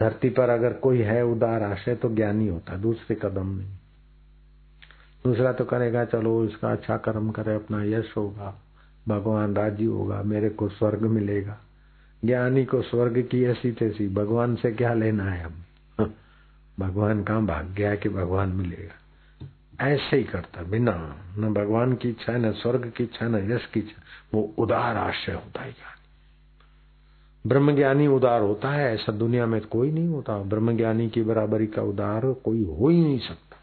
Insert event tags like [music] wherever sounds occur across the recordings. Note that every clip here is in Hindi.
धरती पर अगर कोई है उदार आशय तो ज्ञानी होता है दूसरे कदम में दूसरा तो करेगा, चलो इसका अच्छा कर्म करे, अपना यश होगा, भगवान राज़ी होगा, मेरे को स्वर्ग मिलेगा। ज्ञानी को स्वर्ग की ऐसी तैसी भगवान से क्या लेना है अब? [laughs] भगवान कहाँ भाग गया कि भगवान मिलेगा? ऐसे ही करता, बिना, न भगवान की इच्छा है न स्वर्ग की इच्छा, न यश की इच्छा, वो उदार आशय होता है ज्ञानी ब्रह्म ज्ञानी उदार होता है, ऐसा दुनिया में कोई नहीं होता। ब्रह्म ज्ञानी की बराबरी का उदार कोई हो ही नहीं सकता।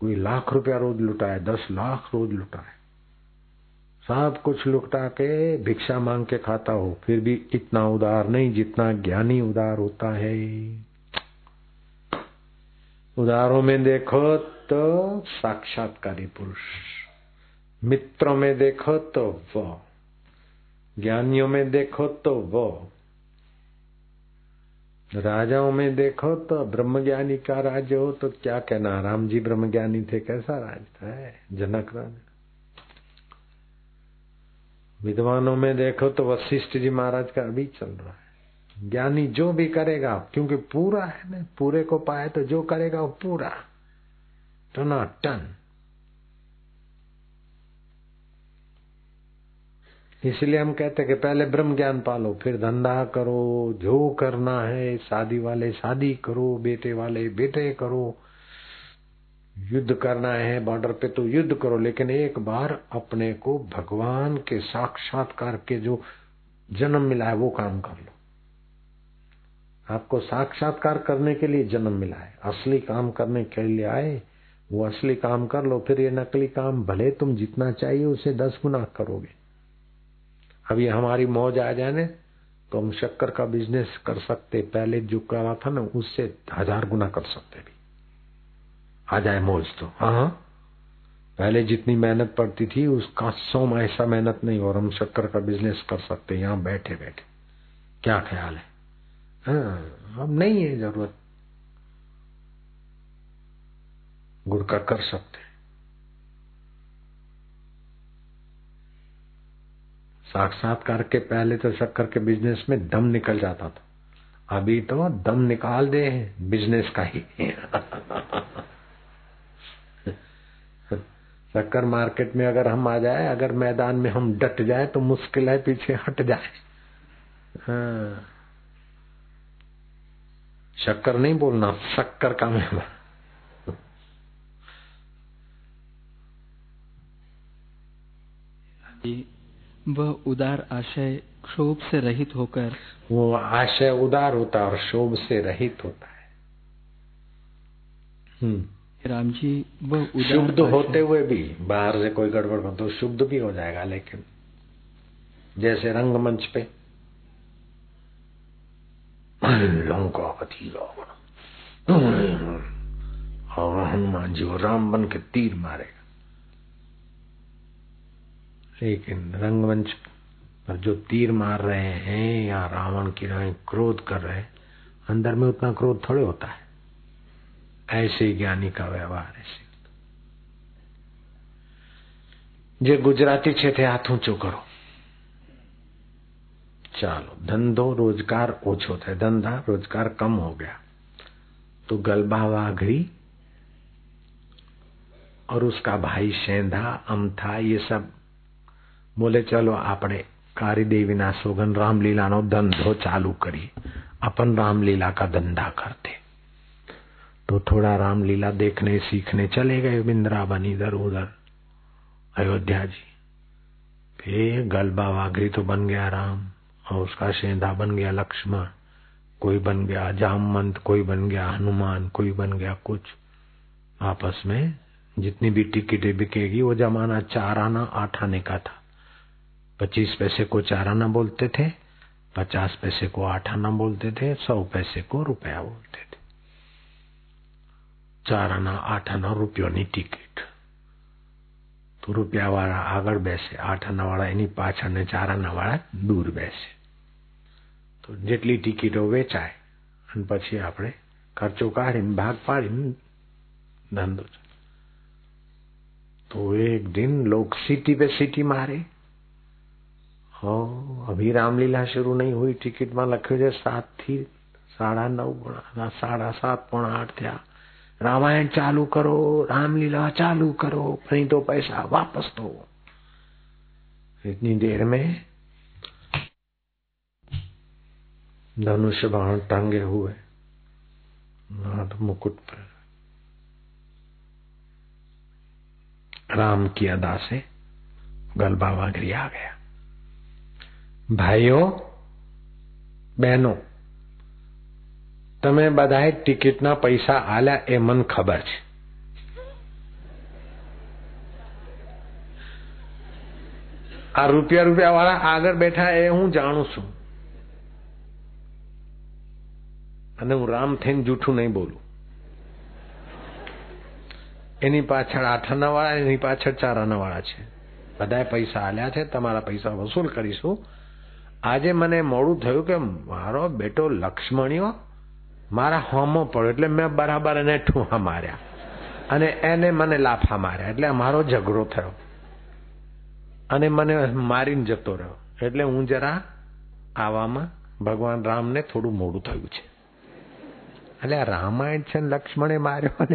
कोई लाख रुपया रोज लुटाए, दस लाख रोज लुटाए। सब कुछ लुटा के भिक्षा मांग के खाता हो, फिर भी इतना उदार नहीं जितना ज्ञानी उदार होता है। उदारों में देखो तो साक्षात्कारी पुरुष, मित्रों में देखो तो वह। ज्ञानियों में देखो तो वो। राजाओं में देखो तो ब्रह्म ज्ञानी का राज्य हो तो क्या कहना? राम जी ब्रह्म ज्ञानी थे, कैसा राज था? जनक राज। विद्वानों में देखो तो वशिष्ठ जी महाराज का अभी चल रहा है। ज्ञानी जो भी करेगा, क्योंकि पूरा है ना, पूरे को पाए तो जो करेगा वो पूरा। टना टन। इसलिए हम कहते हैं कि पहले ब्रह्म ज्ञान पालो, फिर धंधा करो, जो करना है, शादी वाले शादी करो, बेटे वाले बेटे करो, युद्ध करना है बॉर्डर पे तो युद्ध करो, लेकिन एक बार अपने को भगवान के साक्षात्कार के जो जन्म मिला है, वो काम कर लो। आपको साक्षात्कार करने के लिए जन्म मिला है, असली काम करने के लिए आए, वो असली काम कर लो, फिर ये नकली काम भले तुम जितना चाहिए उसे दस गुना करोगे। अब ये हमारी मौज आ जाए ना तो हम शक्कर का बिज़नेस कर सकते पहले जो करा था ना उससे हज़ार गुना कर सकते भी। आ जाए मौज तो। हाँ, हाँ। पहले जितनी मेहनत पड़ती थी उसका सौ ऐसा मेहनत नहीं और हम शक्कर का बिज़नेस कर सकते यहाँ बैठे बैठे। क्या ख्याल है? हाँ अब नहीं है ज़रूरत। गुड़ का कर सकते। साक्षात्कार के पहले तो शक्कर के बिज़नेस में दम निकल जाता था। अभी तो दम निकाल दे बिज़नेस का ही। शक्कर मार्केट में अगर हम आ जाए, अगर मैदान में हम डट जाए तो मुश्किल है पीछे हट जाए। हाँ। शक्कर नहीं बोलना शक्कर का मैं वह उदार आशय क्षोभ से रहित होकर वो आशय उदार होता है और शोभ से रहित होता है। हम्म। राम जी वह शुद्ध होते हुए भी बाहर से कोई गड़बड़ हो तो शुद्ध भी हो जाएगा लेकिन जैसे रंगमंच पे रावण और हनुमान जी वो राम बन के तीर मारेगा। लेकिन रंगमंच पर जो तीर मार रहे हैं या रावण की राय क्रोध कर रहे हैं अंदर में उतना क्रोध थोड़े होता है ऐसे ज्ञानी का व्यवहार ऐसे જે ગુજરાતી છે તે હાથ ઊંચો કરો ચાલો ધંધો રોજગાર ઓછો થાય ધંધા રોજગાર કમ हो गया तो गलबा वाघरी और उसका भाई शेंधा अमथा ये सब બોલે ચલો આપણે કારી દેવીના સોગન રામલીલાનો ધંધો ચાલू करिए अपन रामलीला का धंधा करते तो थोड़ा रामलीला देखने सीखने चले गए बिंद्रावन इधर उधर अयोध्या जी फिर गलबा वाघरी तो बन गया राम और उसका शेंधा बन गया लक्ष्मण कोई बन गया जामवंत कोई बन गया हनुमान कोई बन गया कुछ आपस में जितनी भी टिकटें बिकेगी वो जमाना चार आना आठ आने का था पच्चीस पैसे को चार आना बोलते थे पचास पैसे को आठ आना बोलते थे सौ पैसे को रुपया बोलते थे ચાર આના આઠ આના રૂપિયોની ટિકિટ તો રૂપિયા વાળા આગળ બેસે આઠ આના વાળા એની પાછળ ને ચાર આના વાળા દૂર બેસે તો જેટલી ટિકિટો વેચાય અને પછી આપણે ખર્ચો કાઢીને ભાગ પાડીને ધંધો तो एक दिन लोग सीटी पे सीटी मारे હો અભી રામલીલા શરૂ નહીં હુઈ ટિકિટમાં લખ્યું છે સાત થી સાડા નવ સાડા સાત પોણા આઠ થયા रामायण चालू करो रामलीला चालू करो नहीं तो पैसा वापस दो इतनी देर में धनुष बाण टांगे हुए हाथ मुकुट पर राम की अदा से गलबा वागरी आ गया ભાઈઓ, બહેનો, તમે બધાએ ટિકિટના પૈસા આલ્યા એ મને ખબર છે. આ રૂપિયા રૂપિયા વાળા આગળ બેઠા એ હું જાણું છું. અને હું રામ થઈને જૂઠું નહીં બોલું. એની પાછળ આઠ આના વાળા એની પાછળ ચાર આના વાળા છે. બધાએ પૈસા આલ્યા છે, તમારા પૈસા વસૂલ કરીશું. આજે મને મોડું થયું કે મારો બેટો લક્ષ્મણીઓ મારા હોમો પડ્યો એટલે મેં બરાબર એને ઠુહા માર્યા. અને એને મને લાફા માર્યા એટલે મારો ઝઘડો થયો. અને મને મારીને જતો રહ્યો. એટલે હું જરા આવામાં ભગવાન રામને થોડું મોડું થયું છે. એટલે આ રામાયણ છે લક્ષ્મણે માર્યો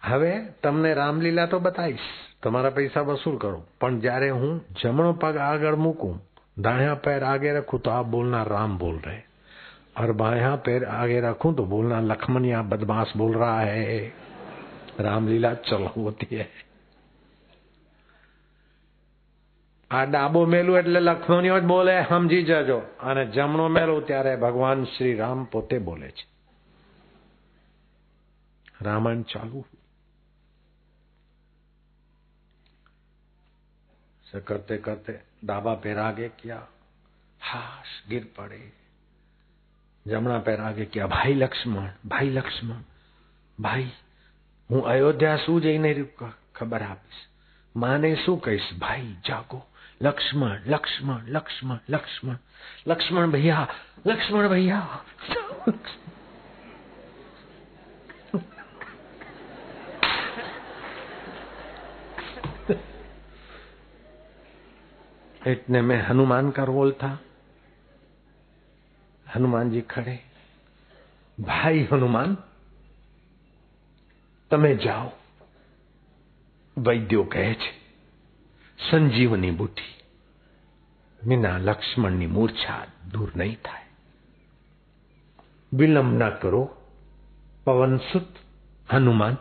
હવે તમને રામલીલા તો બતાવીશ. તમારા પૈસા વસૂલ કરો પણ જ્યારે હું જમણો પગ આગળ મૂકું दाया पैर आगे रखूं तो आप बोलना राम बोल रहे और बाया पैर आगे रखूं तो बोलना लक्ष्मण या बदमाश बोल रहा है रामलीला चलो होती है આ ડાબો મેલું એટલે લક્ષ્મણીઓ જ બોલે સમજી જજો અને જમણો મેલું ત્યારે ભગવાન શ્રી રામ પોતે બોલે છે રામાયણ ચાલુ से करते करते डाबा पैर आगे किया हाश गिर पड़े જમણા પેર આગે ક્યાં ભાઈ લક્ષ્મણ ભાઈ લક્ષ્મણ ભાઈ હું અયોધ્યા શું જઈને ખબર આપીશ માને શું કહીશ ભાઈ જાગો લક્ષ્મણ લક્ષ્મણ લક્ષ્મણ લક્ષ્મણ લક્ષ્મણ ભૈયા લક્ષ્મણ ભૈયા इतने में हनुमान का रोल था हनुमान जी खड़े भाई हनुमान તમે જાઓ વૈદ્યો કહે છે સંજીવની બુદ્ધિ વિના લક્ષ્મણની મૂર્છા દૂર નહીં થાય વિલંબ ન કરો પવનસુત હનુમાન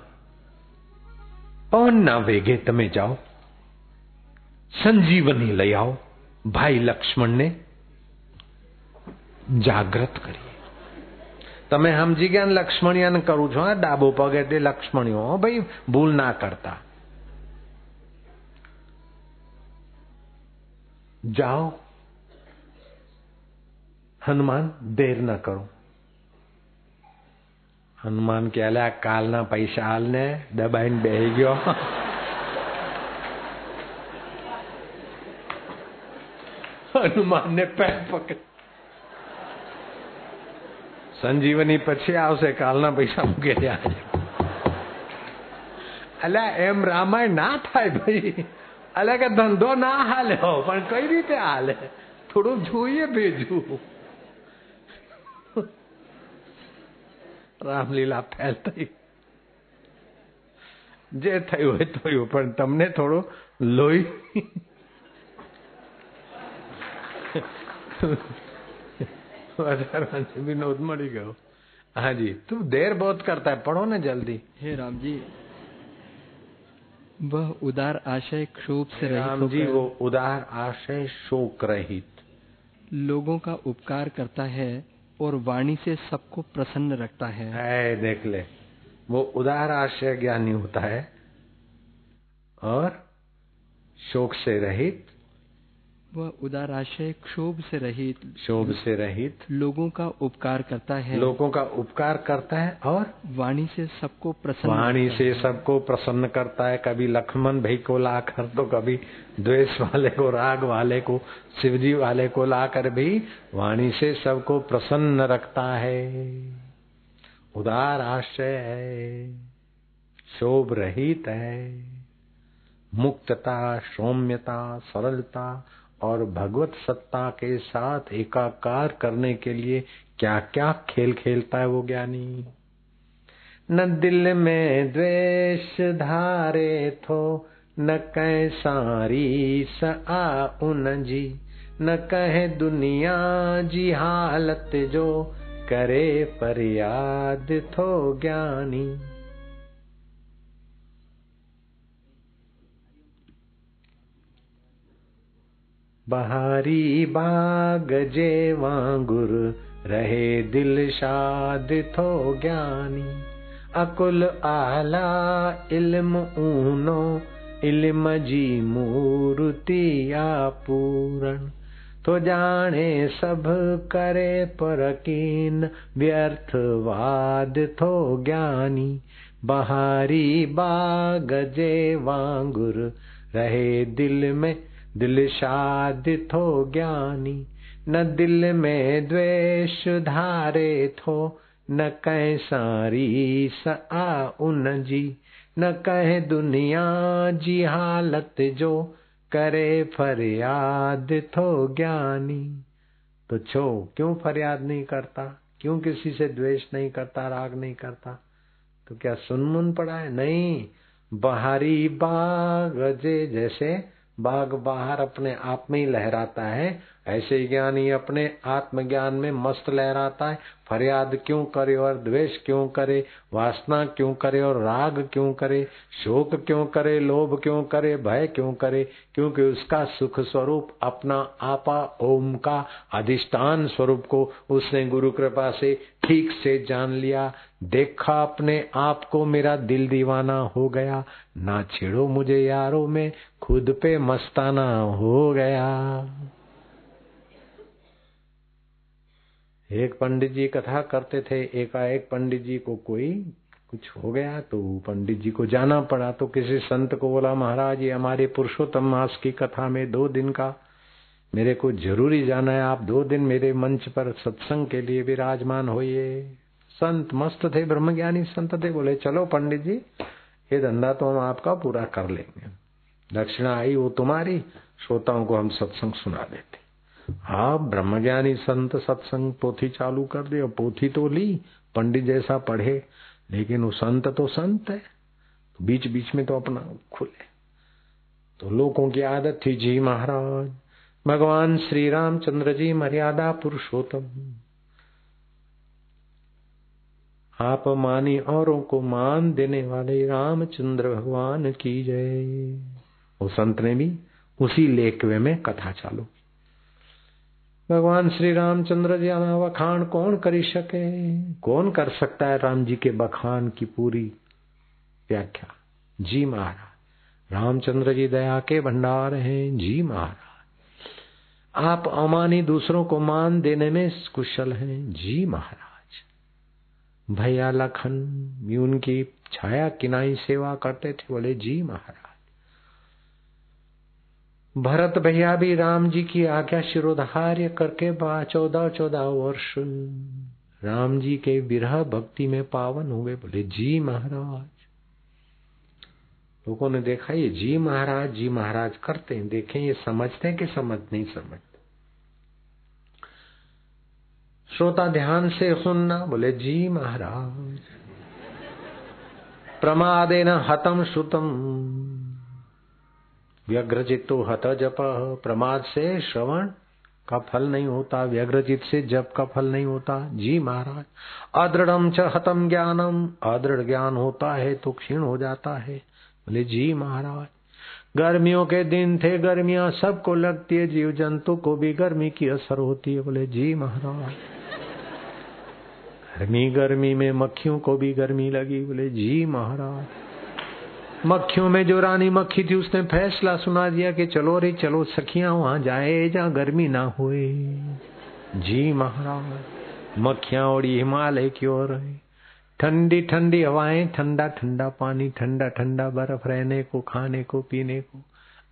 પવનના વેગે તમે જાઓ સંજીવની લઈ આવો. ભાઈ લક્ષ્મણને જાગ્રત કરી તમે સમજી ગયા લક્ષ્મણિયાને કરું છો ડાબો પગ એટલે લક્ષ્મણીઓ ભાઈ, ભૂલ ના કરતા. જાઓ. હનુમાન, દેર ન કરો. હનુમાન કે કાલના પૈસા હાલ ને દબાઈને બેહી ગયો. હનુમાન ને પેર પકડ સંજીવની પછી આવશે કાલના પૈસા મૂકે ત્યાં અલ્યા એમ રામાયણ ના થાય ભાઈ અલ્યા કે ધંધો ના હાલે પણ કઈ રીતે હાલે થોડું જોઈએ ભેજું રામલીલા ફેલ થઈ જે થયું હોય થયું પણ તમને થોડું લોહી विनोद मरी गयो। हाँ जी तू देर बहुत करता है पढ़ो ना जल्दी। हे राम जी वह उदार आशय क्षोभ से रहित राम जी वो उदार आशय शोक रहित। लोगों का उपकार करता है और वाणी से सबको प्रसन्न रखता है। है देख ले वो उदार आशय ज्ञानी होता है और शोक से रहित वह उदार आशय क्षोभ से रहित शोभ से रहित लोगों का उपकार करता है। लोगों का उपकार करता है और वाणी से सबको प्रसन्न वाणी से सबको प्रसन्न करता है। कभी लक्ष्मण भाई को ला कर तो कभी द्वेष वाले को राग वाले को शिवजी वाले को लाकर भी वाणी से सबको प्रसन्न रखता है। उदार आशय है शोभ रहित है मुक्तता सौम्यता सरलता और भगवत सत्ता के साथ एकाकार करने के लिए क्या क्या खेल खेलता है वो ज्ञानी? न दिल में द्वेष धारे थो, न कह सारी आ उन जी, न कहे दुनिया जी हालत जो करे पर याद थो ज्ञानी। बहारी बाग जे वांगुर, रहे दिल शाद थो ज्ञानी। अकुल आला इल्म ऊनो, इल्म जी मूर्ति या पूरण तो जाने सब करे पर कीन व्यर्थवाद थो ज्ञानी। बहारी बाग जे वांगुर, रहे दिल में दिल शाद थो ज्ञानी, न दिल में द्वेष धारे थो, न कह सारी स आ उन जी, न कहे दुनिया जी हालत जो करे फरियाद थो ज्ञानी। तो छो, क्यों फरियाद नहीं करता? क्यों किसी से द्वेष नहीं करता, राग नहीं करता? तो क्या सुनमुन पड़ा है? नहीं, बाहरी बाग जैसे बाघ बाहर अपने आप में ही लहराता है ऐसे ज्ञानी अपने आत्मज्ञान में मस्त लहराता है। फरियाद क्यों करे और द्वेष क्यों करे? वासना क्यों करे और राग क्यों करे? शोक क्यों करे? लोभ क्यों करे? भय क्यों करे? क्योंकि उसका सुख स्वरूप अपना आपा ओम का अधिष्ठान स्वरूप को उसने गुरु कृपा से ठीक से जान लिया। देखा अपने आप को मेरा दिल दीवाना हो गया। ना छेड़ो मुझे यारों में, खुद पे मस्ताना हो गया। एक पंडित जी कथा करते थे, एकाएक पंडित जी को कोई कुछ हो गया तो पंडित जी को जाना पड़ा। तो किसी संत को बोला, महाराज, ये हमारे पुरुषोत्तम मास की कथा में दो दिन का मेरे को ज़रूरी जाना है। आप दो दिन मेरे मंच पर सत्संग के लिए विराजमान होइए। संत मस्त थे, ब्रह्मज्ञानी संत थे, बोले, चलो पंडित जी, ये धंधा तो हम आपका पूरा कर लेंगे। दक्षिणा आई वो तुम्हारी, श्रोताओं को हम सत्संग सुना देते हाँ ब्रह्मज्ञानी संत सत्संग पोथी चालू कर दे और पोथी तो ली, पंडित जैसा पढ़े, लेकिन वो संत तो संत है। तो बीच बीच में तो अपना खुले। तो लोगों की आदत थी, जी महाराज, भगवान श्री रामचंद्र जी मर्यादा पुरुषोत्तम। आप मानी औरों को मान देने वाले रामचंद्र भगवान की जय। वो संत ने भी उसी लेखवे में कथा चालू भगवान श्री रामचंद्र जी आना बखान कौन कर सके? कौन कर सकता है राम जी के बखान की पूरी व्याख्या? जी महाराज, रामचंद्र जी दया के भंडार हैं। जी महाराज, आप अमानी दूसरों को मान देने में कुशल हैं। जी महाराज, भैया लखन उनकी छाया किनाई सेवा करते थे, बोले, जी महाराज भरत भैया भी राम जी की आज्ञा शिरोधार्य करके चौदह चौदह वर्ष। राम जी के विरह भक्ति में पावन हुए। बोले, जी महाराज। लोगों ने देखा, ये जी महाराज जी महाराज करते हैं। देखें, ये समझते हैं कि समझ नहीं समझते। श्रोता ध्यान से सुनना, बोले, जी महाराज प्रमादे न हतम श्रुतम। व्यग्रचित्तो हत जप। प्रमाद से श्रवण, का फल नहीं होता। व्यग्रचित से जप का फल नहीं होता। जी महाराज, अदृढ़ च हतम ज्ञानम। अदृढ़ ज्ञान होता है तो क्षीण हो जाता है। बोले, जी महाराज, गर्मियों के दिन थे, गर्मियाँ सबको लगती है। जीव जंतु को भी गर्मी की असर होती है। बोले, जी महाराज, गर्मी गर्मी में मक्खियों को भी गर्मी लगी। बोले, जी महाराज मक्खियों में जो रानी मक्खी थी, उसने फैसला सुना दिया कि चलो रे, चलो सखिया वहाँ जाए जहाँ गर्मी ना होए। जी महाराज, मक्खियाँ उड़ी हिमालय की ओर ठंडी ठंडी हवाएँ, ठंडा ठंडा पानी, ठंडा ठंडा बर्फ़ रहने को, खाने को, पीने को।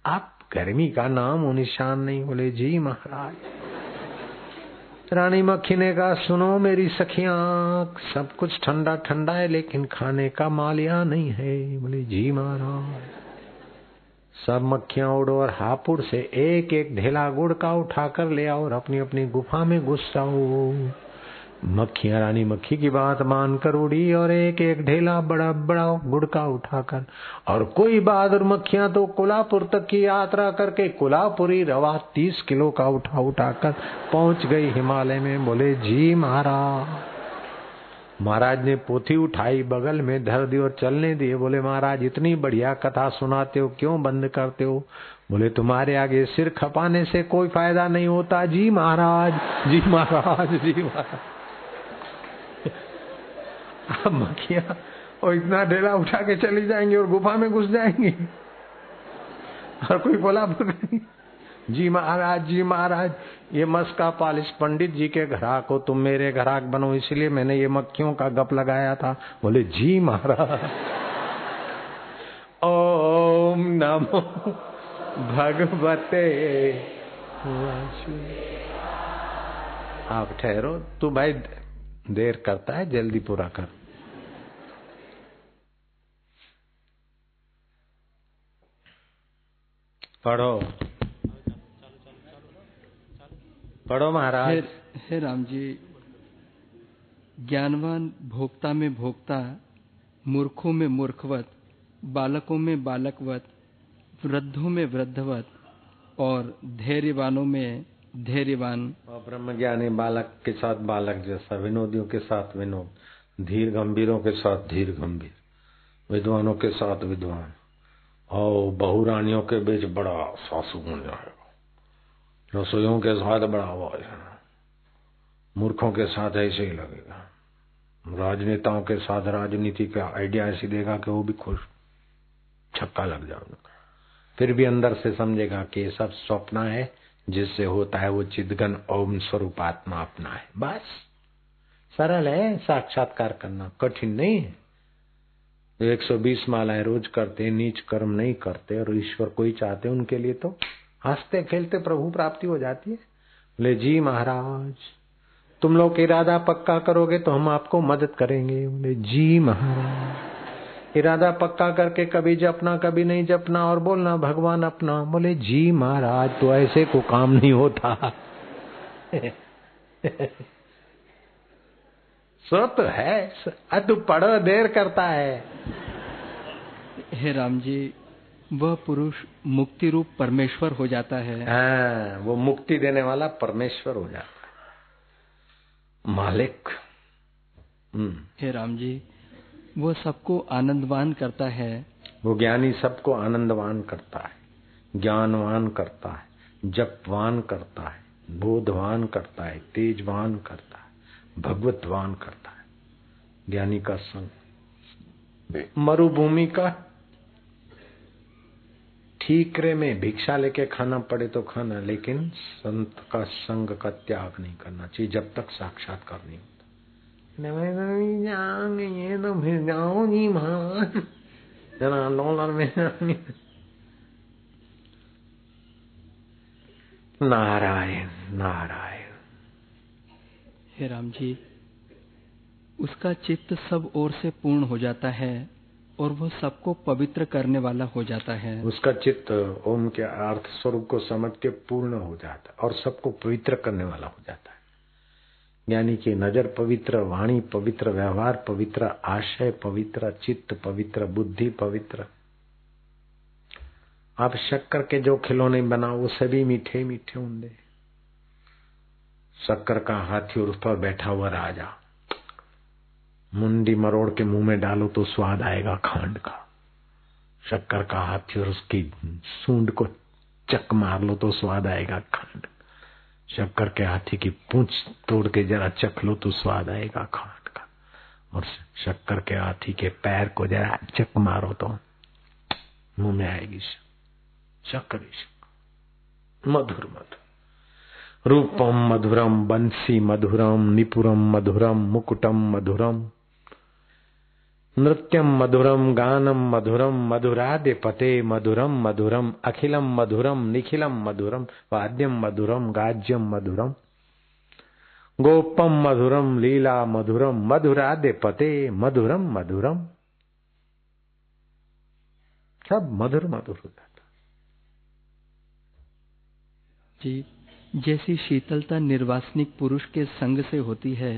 आप गर्मी का नाम निशान नहीं बोले। जी महाराज। रानी मक्खी ने कहा सुनो मेरी सखिया, सब कुछ ठंडा ठंडा है, लेकिन खाने का माल यहाँ नहीं है। बोले, जी महाराज। सब मक्खियाँ उड़ो और हापुड़ से एक एक ढेला गुड़ का उठाकर ले आओ और अपनी अपनी गुफा में घुस जाओ। मक्खियाँ रानी मक्खी की बात मानकर उड़ी और एक एक ढेला बड़ा बड़ा गुड़ का उठाकर, और कोई बहादुर मक्खियाँ तो कोल्हापुर तक की यात्रा करके कोल्हापुरी रवा तीस किलो का उठा उठाकर पहुँच गई हिमालय में, बोले, जी महाराज। महाराज ने पोथी उठाई, बगल में धर दी और चलने दिए, बोले, महाराज, इतनी बढ़िया कथा सुनाते हो, क्यों बंद करते हो? बोले, तुम्हारे आगे सिर खपाने से कोई फ़ायदा नहीं होता। जी महाराज। जी महाराज जी महाराज। मक्खिया और इतना ढेला उठा के चली जाएँगी और गुफा में घुस जाएँगी। और कोई बोला जी महाराज जी महाराज, ये मस्का पालिश पंडित जी के घराक हो, तुम मेरे घराक बनो, इसलिए मैंने ये मक्खियों का गप लगाया था। बोले, जी महाराज। ओम नमो भगवते आप ठहरो। तू भाई देर करता है जल्दी पूरा कर। पढ़ो। पढ़ो महाराज। हे, हे राम जी ज्ञानवान भोक्ता में भोक्ता मूर्खों में मूर्खवत बालकों में बालकवत वृद्धों में वृद्धवत और धैर्यवानों में धैर्यवान। और ब्रह्म ज्ञानी बालक के साथ बालक जैसा, विनोदियों के साथ विनोद, धीर गंभीरों के साथ धीर गंभीर, विद्वानों के साथ विद्वान, और बहुरानियों के बीच बड़ा सासु बन जाएगा रसोइयों के साथ बड़ा आवाज़ है। मूर्खों के साथ ऐसे ही लगेगा। राजनेताओं के साथ राजनीति का आइडिया ऐसी देगा कि वो भी खुश, छक्का लग जाएगा। फिर भी अंदर से समझेगा कि ये सब स्वप्न है जिससे होता है वो चिदगन ओम स्वरूप आत्मा अपना है। बस। सरल है, साक्षात्कार करना। कठिन नहीं है। जो 120 मालाएँ रोज करते, नीच कर्म नहीं करते और ईश्वर को ही चाहते, उनके लिए तो हँसते, खेलते, प्रभु प्राप्ति हो जाती है। बोले जी महाराज, तुम लोग इरादा पक्का करोगे तो हम आपको मदद करेंगे। बोले जी महाराज। इरादा पक्का करके कभी जपना कभी नहीं जपना और बोलना भगवान अपना। बोले जी महाराज तो ऐसे को काम नहीं होता। [laughs] सो तो है तू पढ़ो देर करता है। हे राम जी वह पुरुष मुक्ति रूप परमेश्वर हो जाता है। हाँ, वो मुक्ति देने वाला परमेश्वर हो जाता है। मालिक। हम्म। हे राम जी वो सबको आनंदवान करता है। वो ज्ञानी सबको आनंदवान करता है, ज्ञानवान करता है, जपवान करता है, बोधवान करता है, तेजवान करता है, भगवतवान करता है। ज्ञानी का संग। मरुभूमि का ठीकरे में भिक्षा लेके खाना पड़े तो खाना, लेकिन संत का संग का त्याग नहीं करना चाहिए, जब तक साक्षात्कार नहीं जाएँगे तो फिर जाओगी महाराज जरा डॉलर में नारायण नारायण। हे राम जी उसका चित्त सब ओर से पूर्ण हो जाता है और वो सबको पवित्र करने वाला हो जाता है। उसका चित्त ओम के अर्थ स्वरूप को समझ के पूर्ण हो जाता है और सबको पवित्र करने वाला हो जाता है। यानी कि नज़र पवित्र, वाणी पवित्र, व्यवहार पवित्र, आशय पवित्र, चित्त पवित्र, बुद्धि पवित्र। आप शक्कर के जो खिलौने बनाओ, वो सभी मीठे मीठे होंगे। शक्कर का हाथी और उस पर बैठा हुआ राजा। मुंडी मरोड़ के मुँह में डालो तो स्वाद आएगा खांड का। शक्कर का हाथी और उसकी सूंड को चक मार लो तो स्वाद आएगा खांड। शक्कर के हाथी की पूंछ तोड़ के जरा चख लो तो स्वाद आएगा खांड का। और शक्कर के हाथी के पैर को जरा चक मारो तो मुँह में आएगी शक्कर मधुर मधुर। रूपम मधुरम, बंसी मधुरम, निपुरम मधुरम, मुकुटम मधुरम। नृत्यम मधुरम गानम मधुरम मधुरादे पते मधुरम मधुरम अखिलम मधुरम निखिलम मधुरम वाद्यम मधुरम गाज्यम मधुरम गोपम मधुरम लीला मधुरम मधुरादे पते मधुरम मधुरम सब मधुर मधुर हो जाता जी, जैसी शीतलता निर्वासनिक पुरुष के संग से होती है